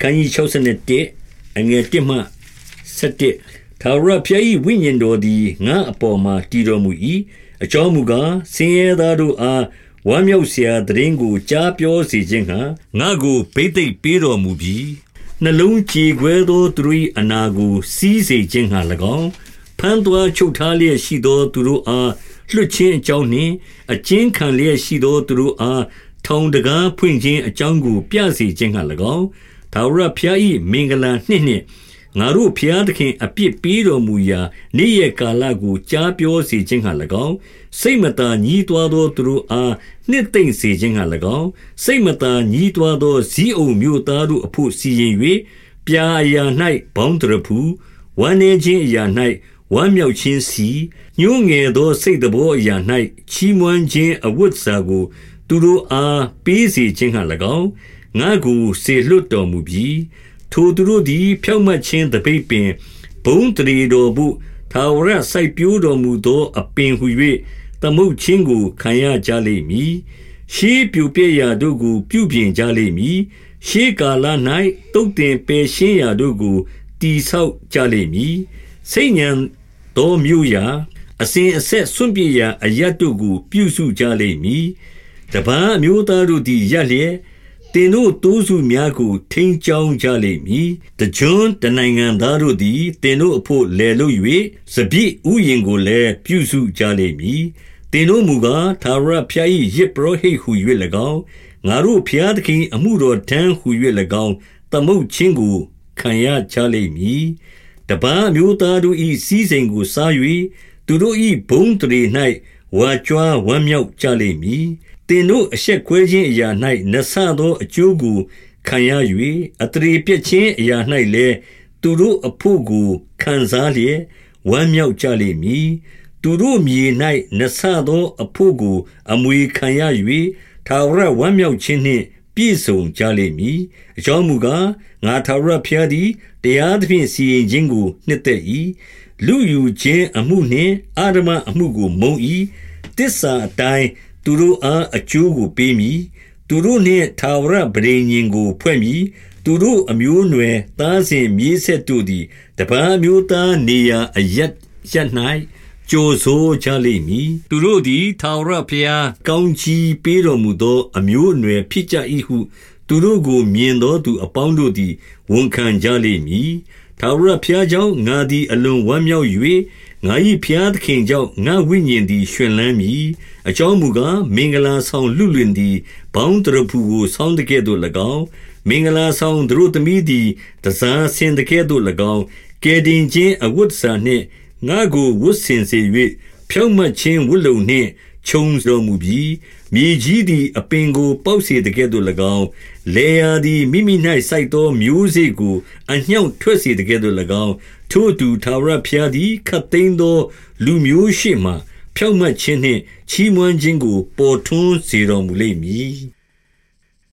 ခန်းကြီး61အငယ်1မှ7ထာဝရဘုရား၏ဝိညာဉ်တော်သည်ငါအပေါ်မှာတည်တော်မူ၏အကြောင်းမူကားဆင်းရဲသားတို့အားဝမ်းမြောက်စရာတရင်ကိုကြားပြောစေခြင်းဟံငါကိုဗိသိက်ပေးတော်မူပြီးနှလုံးကြေခွဲသောသူတို့၏အနာကိုစီးစေခြင်းဟံ၎င်းဖန်သွာချုပ်ထားလျက်ရှိသောသူတို့အားလွတ်ခြင်းအကြောင်းနှင့်အကျဉ်းခံလျက်ရှိသောသူတို့အားထောင်တကားဖွင့်ခြင်းအကြောင်းကိုပြစေခြင်းဟံ၎င်း ထာဝရဘုရား၏မင်္ဂလာနှင့်နှင့်ငါတို့ဖျားသခင်အပြစ်ပေးတော်မူရာနေ့ရက်ကာလကိုကြားပြောစေခြင်းဟာ၎င်းစိတ်မသာညှိတွားသောသူတို့အားနှစ်သိမ့်စေခြင်းဟာ၎င်းစိတ်မသာညှိတွားသောဇီးအုံမျိုးသားတို့အဖို့စီရင်၍ပြာအရာ၌ဘောင်းတရဖူဝမ်းနေခြင်းအရာ၌ဝမ်းမြောက်ခြင်းစီညှိုးငယ်သောစိတ်တော်အရာ၌ချီးမွမ်းခြင်းအဝတ်စာကို သူတို့အားပေးစေခြင်းဟာ၎င်း ငါကိုစေလွတ်တော်မူပြီးထိုသူတို့သည် ဖြောက်မှတ်ခြင်းတပိတ်ပင်ဘုံတရီတော်ဘုသာဝရစိုက်ပျိုးတော်မူသော အပင်ဟု၍သမုတ်ချင်းကိုခံရကြလိမ့်မည်ရှေးပြူပြည့်ရာတို့ကို ပြုပြင်ကြလိမ့်မည်ရှေးကာလ၌တုတ်တင်ပယ်ရှင်းရာတို့ကိုတီဆောက်ကြလိမ့်မည်စိတ်ဉဏ်တော်မျိုးရာအစဉ်အဆက်ဆွန့်ပြေရာအရတ်တို့ကို ပြုစုကြလိမ့်မည်တပန်းအမျိုးသားတို့သည်ရက်လျက် တင်တို့တိုးစုများကို ထိန်ချောင်းကြလိမ့်မည်တကြွတနိုင်ငံသားတို့သည်တင်တို့အဖို့လဲလို့၍စပြည့်ဥယင်ကိုလည်းပြုစုကြလိမ့်မည်တင်တို့မူကားသာရဖျား၏ရစ်ပရောဟိတ်ဟု၍၎င်းငါတို့ဖျားသခင်အမှုတော်တန်းဟု၍၎င်းသမုတ်ချင်းကိုခံရကြလိမ့်မည်တပန်းမျိုးသားတို့၏စီးစိမ်ကိုစား၍သူတို့၏ဘုံတရေ၌ဝါကြွားဝမ်းမြောက်ကြလိမ့်မည်သ င်တို့အရှက်ကွဲခြင်းအရာ၌နဆသောအကျိုးကိုခံရ၍အတရေပြည့်ခြင်းအရာ၌လည်းသူတို့အဖို့ကိုခံစားလျက်ဝမ်းမြောက်ကြလိမ့်မည်သူတို့မြေ၌နဆသောအဖို့ကို အမွေခံရ၍ထာဝရဝမ်းမြောက်ခြင်းနှင့်ပြည့်စုံကြလိမ့်မည်အကြောင်းမူကားငါထာဝရဘုရားသည်တရားသဖြင့်စီရင်ခြင်းကိုနှစ်သက်၏လူယူခြင်းအမှုနှင့်အာဓမအမှုကိုမုံ၏တစ္ဆာအတိုင်း သူတို့အားအကျိုးကိုပေးမည်သူတို့နှင့်ထာဝရဗြိဉ္ဉ်ကို ဖွဲ့မည်သူတို့အမျိုးအနွယ်သားစဉ်မြေးဆက်တို့သည်တပန်းမျိုးသားနေရာအယက်ရ၌ကြိုဆိုကြလိမ့်မည်သူတို့သည်ထာဝရဘုရားကောင်းချီးပေးတော်မူသော အမျိုးအနွယ်ဖြစ်ကြ၏ဟုသူတို့ကိုမြင်သောသူအပေါင်းတို့သည်ဝန်ခံကြလိမ့်မည်ထာဝရဘုရားကြောင့်ငါသည်အလွန်ဝမ်းမြောက်၍ ငါ၏ဘုရားသခင်ကြောင့်ငါဝိညာဉ်သည်ရှင်လန်းမည်အကြောင်းမူကားမင်္ဂလာဆောင်လူလွင်သည်ဘောင်းတရဖူကိုဆောင်းတကဲ့သို့၎င်းမင်္ဂလာဆောင်သူတို့သမီးသည်တစားဆင်တကဲ့သို့၎င်းကဲတင်ခြင်းအဝတ်စာနှင့်ငါကိုဝတ်ဆင်စေ၍ဖြောင့်မတ်ခြင်းဝတ်လုံနှင့် ခြုံတော်မူပြီးမြေကြီးသည်အပင်ကိုပေါက်စေတကဲ့သို့၎င်းလေယာသည်မိမိ၌စိုက်သောမျိုးစေ့ကိုအညှောက်ထွက်စေတကဲ့သို့၎င်းထို့သူသာဝရဖျားသည်ခတ်သိမ်းသော လူမျိုးရှိမှဖြောက်မတ်ခြင်းနှင့်ချီးမွမ်းခြင်းကို ပေါ်ထွန်းစေတော်မူလိမ့်မည်